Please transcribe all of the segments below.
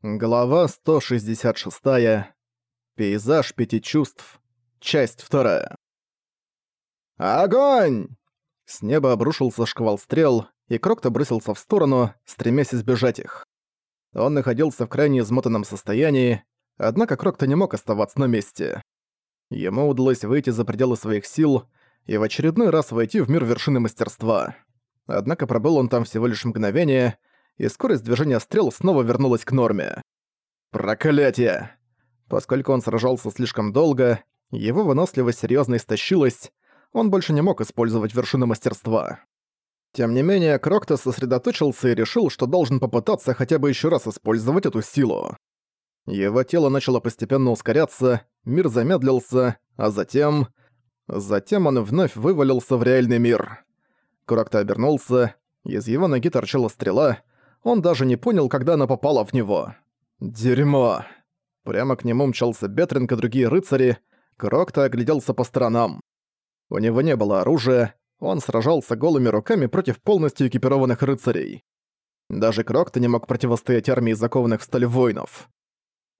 Глава 166. Пейзаж пяти чувств. Часть вторая. Огонь! С неба обрушился шквал стрел, и Крокто бросился в сторону, стремясь избежать их. Он находился в крайне измотанном состоянии, однако Крокто не мог оставаться на месте. Ему удалось выйти за пределы своих сил и в очередной раз войти в мир вершины мастерства. Однако пробыл он там всего лишь мгновение — и скорость движения стрел снова вернулась к норме. Проклятие! Поскольку он сражался слишком долго, его выносливость серьезно истощилась, он больше не мог использовать вершины мастерства. Тем не менее, Крокто сосредоточился и решил, что должен попытаться хотя бы еще раз использовать эту силу. Его тело начало постепенно ускоряться, мир замедлился, а затем... Затем он вновь вывалился в реальный мир. Крокто обернулся, из его ноги торчала стрела, он даже не понял, когда она попала в него. «Дерьмо!» Прямо к нему мчался Бетринг и другие рыцари. Крокта огляделся по сторонам. У него не было оружия, он сражался голыми руками против полностью экипированных рыцарей. Даже Крокта не мог противостоять армии закованных в сталь воинов.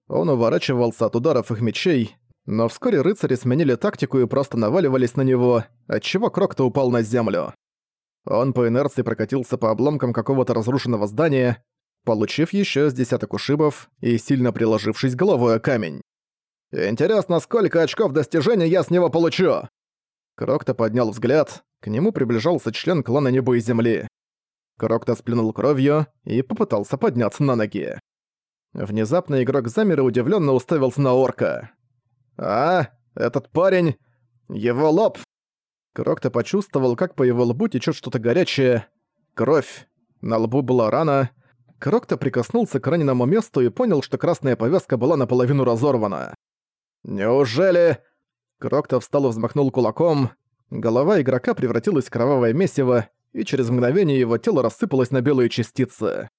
Он уворачивался от ударов их мечей, но вскоре рыцари сменили тактику и просто наваливались на него, отчего Крокта упал на землю. Он по инерции прокатился по обломкам какого-то разрушенного здания, получив еще с десяток ушибов и сильно приложившись головой о камень. «Интересно, сколько очков достижения я с него получу?» Крокто поднял взгляд, к нему приближался член клана Неба и Земли. Крокто сплюнул кровью и попытался подняться на ноги. Внезапно игрок замер и удивленно уставился на орка. «А, этот парень... Его лоб! Крокто почувствовал, как по его лбу течет что-то горячее. Кровь. На лбу была рана. Крокто прикоснулся к раненому месту и понял, что красная повязка была наполовину разорвана. «Неужели...» Крокто встал и взмахнул кулаком. Голова игрока превратилась в кровавое месиво, и через мгновение его тело рассыпалось на белые частицы.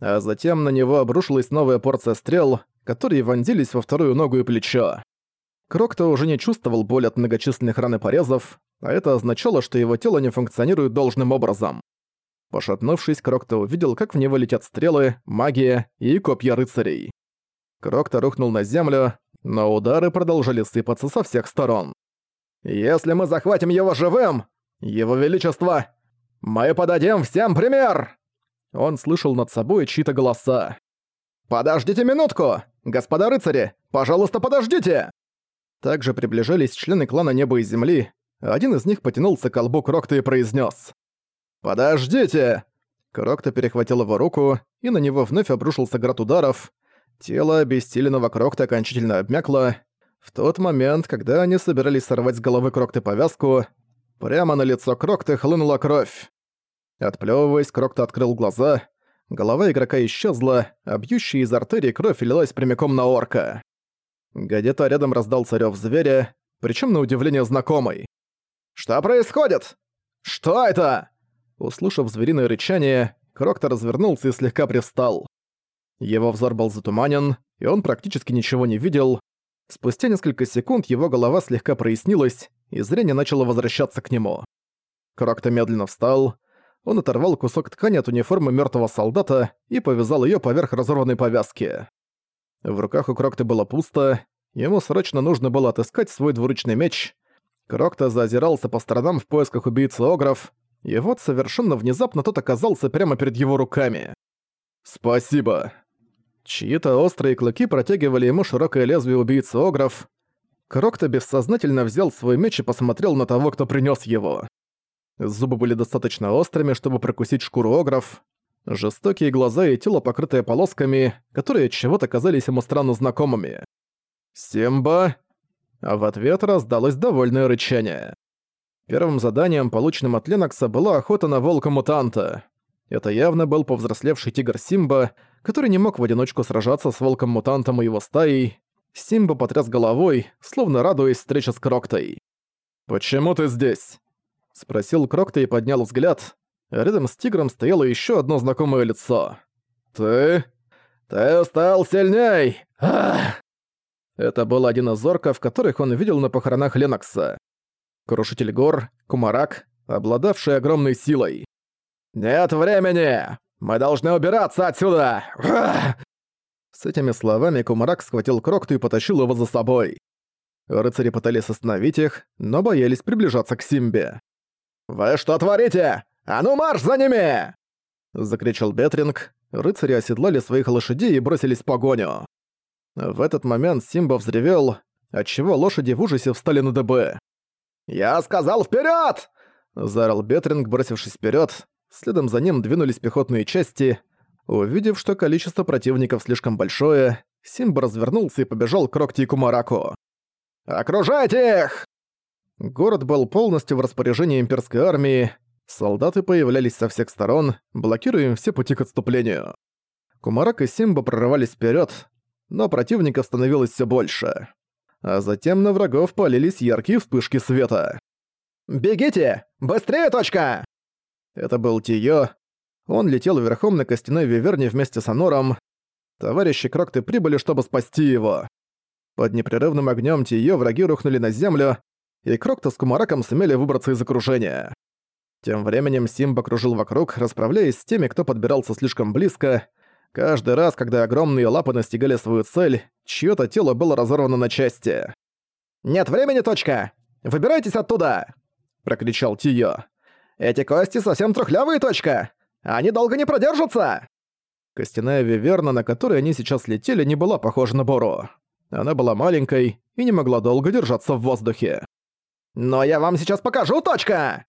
А затем на него обрушилась новая порция стрел, которые вонзились во вторую ногу и плечо. Крокто уже не чувствовал боли от многочисленных ран и порезов, а это означало, что его тело не функционирует должным образом. Пошатнувшись, Крокто увидел, как в него летят стрелы, магия и копья рыцарей. Крокто рухнул на землю, но удары продолжали сыпаться со всех сторон. «Если мы захватим его живым, его величество, мы подадим всем пример!» Он слышал над собой чьи-то голоса. «Подождите минутку! Господа рыцари, пожалуйста, подождите!» Также приближались члены клана Неба и Земли. Один из них потянулся к колбу Крокта и произнес: «Подождите!» Крокта перехватил его руку, и на него вновь обрушился град ударов. Тело обессиленного Крокта окончательно обмякло. В тот момент, когда они собирались сорвать с головы Крокты повязку, прямо на лицо Крокты хлынула кровь. Отплёвываясь, Крокта открыл глаза. Голова игрока исчезла, а бьющая из артерии кровь лилась прямиком на орка. Где-то рядом раздался рёв зверя, причем на удивление знакомый. «Что происходит? Что это?» Услышав звериное рычание, Крокто развернулся и слегка привстал. Его взор был затуманен, и он практически ничего не видел. Спустя несколько секунд его голова слегка прояснилась, и зрение начало возвращаться к нему. Крокто медленно встал, он оторвал кусок ткани от униформы мёртвого солдата и повязал её поверх разорванной повязки. В руках у Крокта было пусто, ему срочно нужно было отыскать свой двуручный меч. Крокта зазирался по сторонам в поисках убийцы Огров, и вот совершенно внезапно тот оказался прямо перед его руками. «Спасибо!» Чьи-то острые клыки протягивали ему широкое лезвие убийцы Огров. Крокта бессознательно взял свой меч и посмотрел на того, кто принёс его. Зубы были достаточно острыми, чтобы прокусить шкуру Огров, Жестокие глаза и тело, покрытое полосками, которые чего-то казались ему странно знакомыми. «Симба!» А в ответ раздалось довольное рычание. Первым заданием, полученным от Ленокса, была охота на волка-мутанта. Это явно был повзрослевший тигр Симба, который не мог в одиночку сражаться с волком-мутантом и его стаей. Симба потряс головой, словно радуясь встрече с Кроктой. «Почему ты здесь?» — спросил Крокта и поднял взгляд. Рядом с тигром стояло еще одно знакомое лицо. «Ты... ты стал сильней!» Ах! Это был один из орков, которых он видел на похоронах Ленокса. Крушитель гор, кумарак, обладавший огромной силой. «Нет времени! Мы должны убираться отсюда!» Ах! С этими словами Кумарак схватил Крокту и потащил его за собой. Рыцари пытались остановить их, но боялись приближаться к Симбе. «Вы что творите? «А ну марш за ними!» — закричал Бетринг. Рыцари оседлали своих лошадей и бросились в погоню. В этот момент Симба взревел, отчего лошади в ужасе встали на дыбы. «Я сказал вперед! заорал Бетринг, бросившись вперед. Следом за ним двинулись пехотные части. Увидев, что количество противников слишком большое, Симба развернулся и побежал к Рокти и Кумараку. «Окружайте их!» Город был полностью в распоряжении имперской армии, Солдаты появлялись со всех сторон, блокируя им все пути к отступлению. Кумарак и Симба прорывались вперед, но противников становилось все больше. А затем на врагов полились яркие вспышки света. «Бегите! Быстрее, точка!» Это был Тиё. Он летел верхом на костяной виверне вместе с Анором. Товарищи Крокты прибыли, чтобы спасти его. Под непрерывным огнем Тиё враги рухнули на землю, и Крокта с Кумараком сумели выбраться из окружения. Тем временем Симба кружил вокруг, расправляясь с теми, кто подбирался слишком близко. Каждый раз, когда огромные лапы настигали свою цель, чьё-то тело было разорвано на части. «Нет времени, точка! Выбирайтесь оттуда!» – прокричал Тио. «Эти кости совсем трухлявые, точка! Они долго не продержатся!» Костяная виверна, на которой они сейчас летели, не была похожа на Бору. Она была маленькой и не могла долго держаться в воздухе. «Но я вам сейчас покажу, точка!»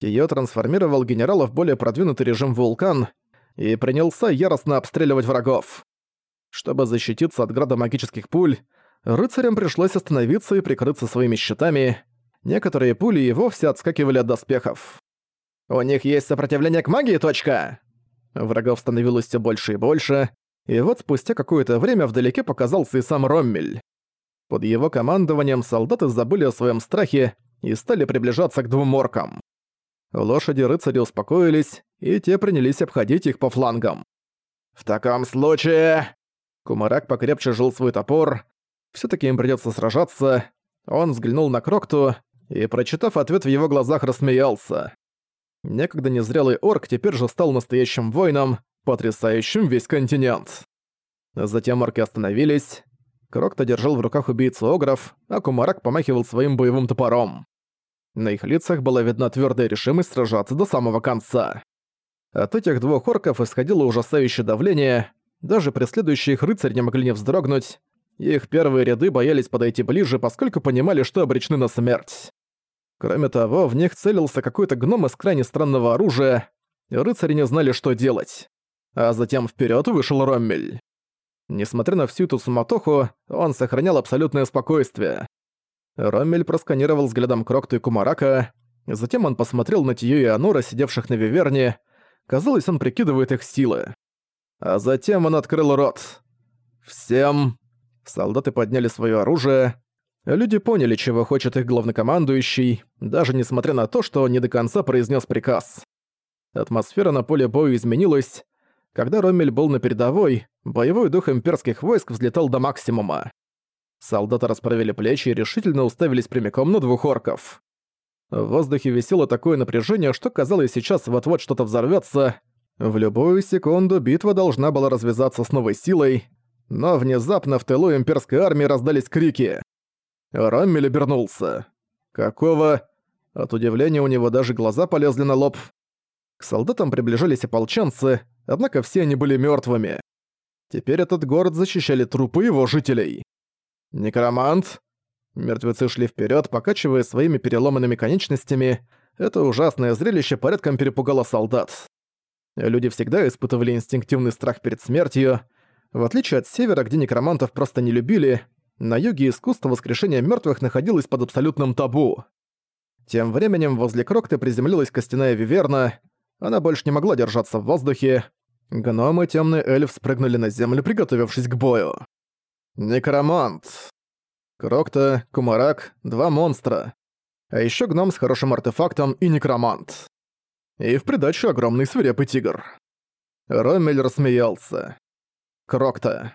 Её трансформировал генерала в более продвинутый режим «Вулкан» и принялся яростно обстреливать врагов. Чтобы защититься от града магических пуль, рыцарям пришлось остановиться и прикрыться своими щитами. Некоторые пули и вовсе отскакивали от доспехов. «У них есть сопротивление к магии, точка!» Врагов становилось все больше и больше, и вот спустя какое-то время вдалеке показался и сам Роммель. Под его командованием солдаты забыли о своем страхе и стали приближаться к двум оркам. Лошади рыцари успокоились, и те принялись обходить их по флангам. «В таком случае...» Кумарак покрепче жил свой топор. все таки им придется сражаться. Он взглянул на Крокту и, прочитав ответ в его глазах, рассмеялся. Некогда незрелый орк теперь же стал настоящим воином, потрясающим весь континент. Затем орки остановились. Крокта держал в руках убийцу Огров, а Кумарак помахивал своим боевым топором. На их лицах была видна твердая решимость сражаться до самого конца. От этих двух орков исходило ужасающее давление, даже преследующие их рыцарь не могли не вздрогнуть, их первые ряды боялись подойти ближе, поскольку понимали, что обречены на смерть. Кроме того, в них целился какой-то гном из крайне странного оружия, и рыцари не знали, что делать. А затем вперед вышел Роммель. Несмотря на всю эту суматоху, он сохранял абсолютное спокойствие. Роммель просканировал взглядом Крокту и Кумарака, затем он посмотрел на Тию и Анора, сидевших на Виверне. Казалось, он прикидывает их силы. А затем он открыл рот. «Всем!» Солдаты подняли свое оружие. Люди поняли, чего хочет их главнокомандующий, даже несмотря на то, что он не до конца произнес приказ. Атмосфера на поле боя изменилась. Когда Роммель был на передовой, боевой дух имперских войск взлетал до максимума. Солдаты расправили плечи и решительно уставились прямиком на двух орков. В воздухе висело такое напряжение, что казалось сейчас вот-вот что-то взорвётся. В любую секунду битва должна была развязаться с новой силой, но внезапно в тылу имперской армии раздались крики. Раммель обернулся. «Какого?» От удивления у него даже глаза полезли на лоб. К солдатам приближались ополченцы, однако все они были мёртвыми. Теперь этот город защищали трупы его жителей. Некромант, Мертвецы шли вперед, покачивая своими переломанными конечностями. Это ужасное зрелище порядком перепугало солдат. Люди всегда испытывали инстинктивный страх перед смертью. В отличие от севера, где некромантов просто не любили, на юге искусство воскрешения мертвых находилось под абсолютным табу. Тем временем возле Крокты приземлилась костяная виверна. Она больше не могла держаться в воздухе. Гномы и темный эльф спрыгнули на землю, приготовившись к бою. Некромант. Крокта, Кумарак — два монстра. А еще гном с хорошим артефактом и некромант. И в придачу огромный свирепый тигр. Роммель рассмеялся. Крокта.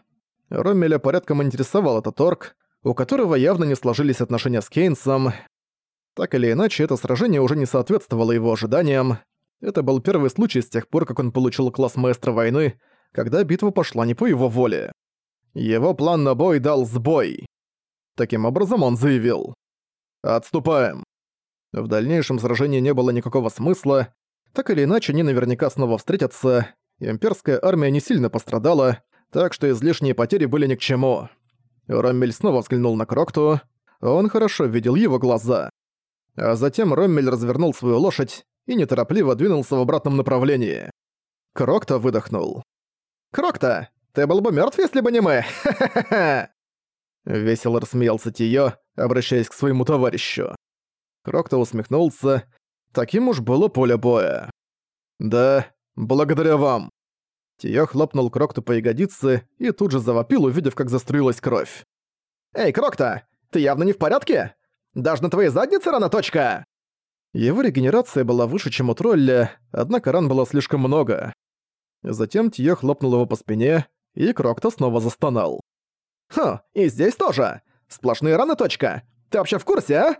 Ромеля порядком интересовал этот орк, у которого явно не сложились отношения с Кейнсом. Так или иначе, это сражение уже не соответствовало его ожиданиям. Это был первый случай с тех пор, как он получил класс маэстро войны, когда битва пошла не по его воле. Его план на бой дал сбой. Таким образом он заявил. «Отступаем». В дальнейшем сражении не было никакого смысла. Так или иначе, они наверняка снова встретятся. Имперская армия не сильно пострадала, так что излишние потери были ни к чему. Роммель снова взглянул на Крокту. Он хорошо видел его глаза. А затем Роммель развернул свою лошадь и неторопливо двинулся в обратном направлении. Крокта выдохнул. «Крокта, ты был бы мертв, если бы не мы. Весело рассмеялся Тиё, обращаясь к своему товарищу. Крокто усмехнулся. Таким уж было поле боя. Да, благодаря вам. Тио хлопнул Крокто по ягодице и тут же завопил, увидев, как заструилась кровь. «Эй, Крокто, ты явно не в порядке? Даже на твоей заднице рана точка!» Его регенерация была выше, чем у тролля, однако ран было слишком много. Затем Тиё хлопнул его по спине, и Крокто снова застонал. «Ха, и здесь тоже! Сплошные раны, точка! Ты вообще в курсе, а?»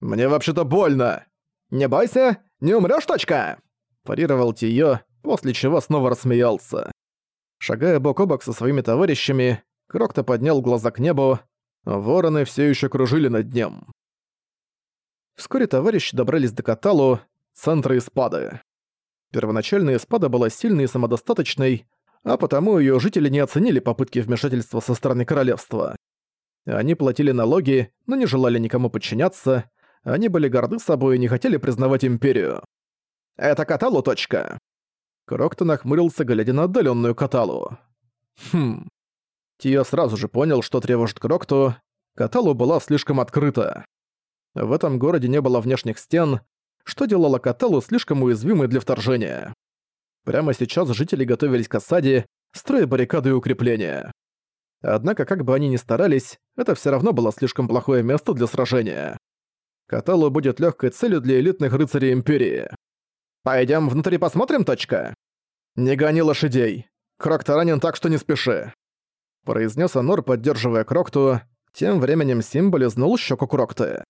«Мне вообще-то больно!» «Не бойся, не умрёшь, точка!» Парировал Тиё, после чего снова рассмеялся. Шагая бок о бок со своими товарищами, Крокто поднял глаза к небу, вороны все еще кружили над ним. Вскоре товарищи добрались до Каталу, центра Испады. Первоначальная Испада была сильной и самодостаточной, а потому ее жители не оценили попытки вмешательства со стороны королевства. Они платили налоги, но не желали никому подчиняться, они были горды собой и не хотели признавать империю. «Это Каталу точка!» Кроктон охмурился, глядя на отдаленную Каталу. Хм. Тио сразу же понял, что тревожит Крокту. Каталу была слишком открыта. В этом городе не было внешних стен, что делало Каталу слишком уязвимой для вторжения. Прямо сейчас жители готовились к осаде, строя баррикады и укрепления. Однако, как бы они ни старались, это все равно было слишком плохое место для сражения. Каталу будет легкой целью для элитных рыцарей Империи. Пойдем внутри посмотрим, точка? Не гони лошадей. Крокта ранен так, что не спеши. Произнес Анор, поддерживая Крокту, тем временем Симба лизнул щеку Крокты.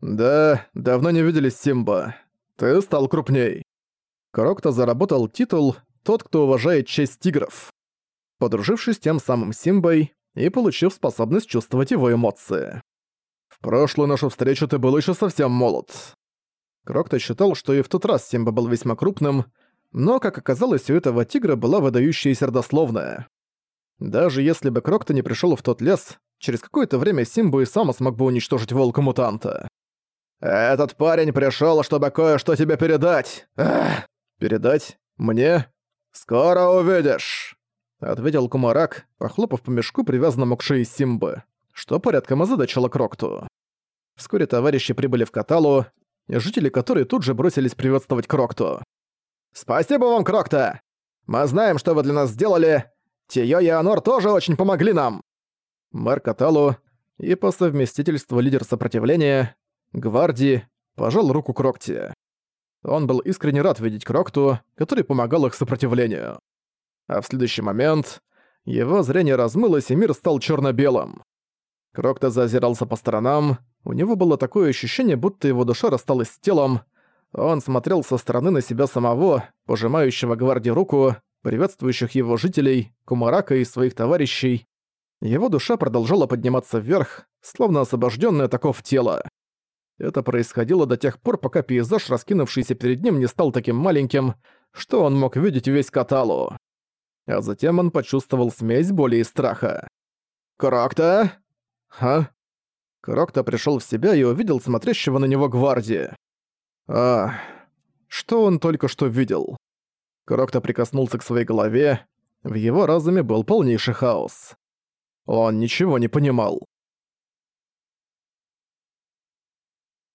Да, давно не виделись, Симба. Ты стал крупней. Крокто заработал титул «Тот, кто уважает честь тигров», подружившись тем самым Симбой и получив способность чувствовать его эмоции. «В прошлую нашу встречу ты был еще совсем молод». Крокто считал, что и в тот раз Симба был весьма крупным, но, как оказалось, у этого тигра была выдающаяся родословная. Даже если бы Крокто не пришел в тот лес, через какое-то время Симбу и сам смог бы уничтожить волка-мутанта. «Этот парень пришел, чтобы кое-что тебе передать!» Ах! Передать мне? Скоро увидишь!» Ответил Кумарак, похлопав по мешку, привязанному к шее Симбы, что порядком озадачило Крокту. Вскоре товарищи прибыли в Каталу, жители которой тут же бросились приветствовать Крокту. «Спасибо вам, Крокта! Мы знаем, что вы для нас сделали. Тиё и Анор тоже очень помогли нам!» Мэр Каталу и по совместительству лидер сопротивления, гвардии, пожал руку Крокте. Он был искренне рад видеть Крокту, который помогал их сопротивлению. А в следующий момент его зрение размылось, и мир стал черно-белым. Крокта зазирался по сторонам, у него было такое ощущение, будто его душа рассталась с телом. Он смотрел со стороны на себя самого, пожимающего гвардии руку, приветствующих его жителей, Кумарака и своих товарищей. Его душа продолжала подниматься вверх, словно освобожденная таков тела. Это происходило до тех пор, пока пейзаж, раскинувшийся перед ним, не стал таким маленьким, что он мог видеть весь каталу. А затем он почувствовал смесь боли и страха. «Крокта?» «Ха?» Крокта пришел в себя и увидел смотрящего на него гвардии. А, что он только что видел? Крокта прикоснулся к своей голове, в его разуме был полнейший хаос. Он ничего не понимал.